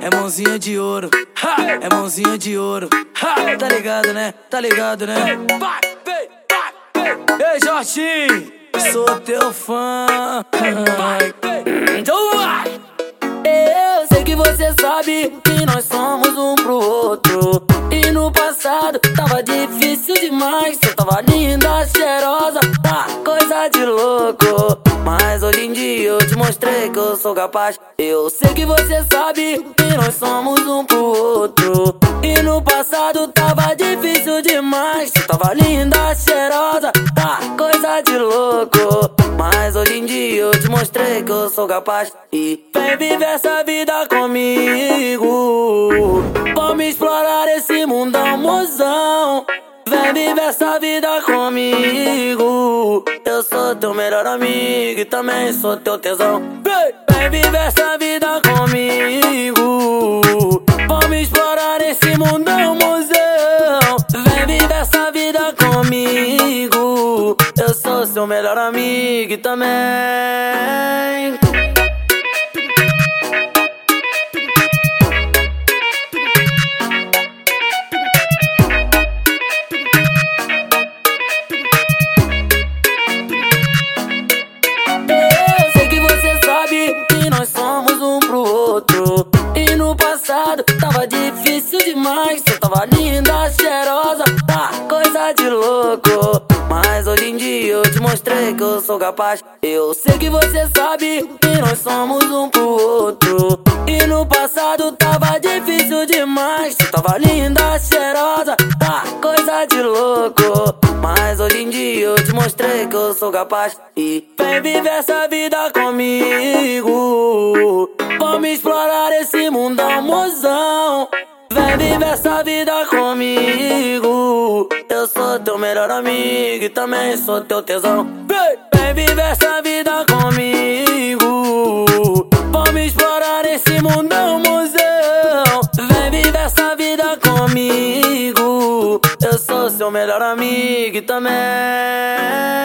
É mãozinha de ouro, é mãozinha de ouro. Tá ligado, né? Tá ligado, né? Ei, Jorginho, sou teu fã. Então vai! Eu sei que você sabe que nós somos um pro outro. E no passado tava difícil demais. Você tava linda, cheirosa, tá coisa de louco. Mostrei que eu sou capaz. Eu sei que você sabe que nós somos um pro outro. E no passado tava difícil demais. Você tava linda, cheirosa, tá coisa de louco. Mas hoje em dia eu te mostrei que eu sou capaz. E vem viver essa vida comigo. Vamos explorar esse mundão, mozão. Vem viver essa vida comigo. Eu sou teu melhor amigo e também sou teu tesão. Vem, vem viver essa vida comigo. Vamos explorar esse mundão, mozão. Vem viver essa vida comigo. Eu sou seu melhor amigo e também. Demais. Você tava linda, cheirosa, tá coisa de louco. Mas hoje em dia eu te mostrei que eu sou capaz. Eu sei que você sabe que nós somos um pro outro. E no passado tava difícil demais. Você tava linda, cheirosa, tá coisa de louco. Mas hoje em dia eu te mostrei que eu sou capaz. E vem viver essa vida comigo. Vem viver essa vida comigo. Eu sou teu melhor amigo e também sou teu tesão. Vem, vem viver essa vida comigo. Vamos explorar esse mundão, é museu. Vem viver essa vida comigo. Eu sou seu melhor amigo e também.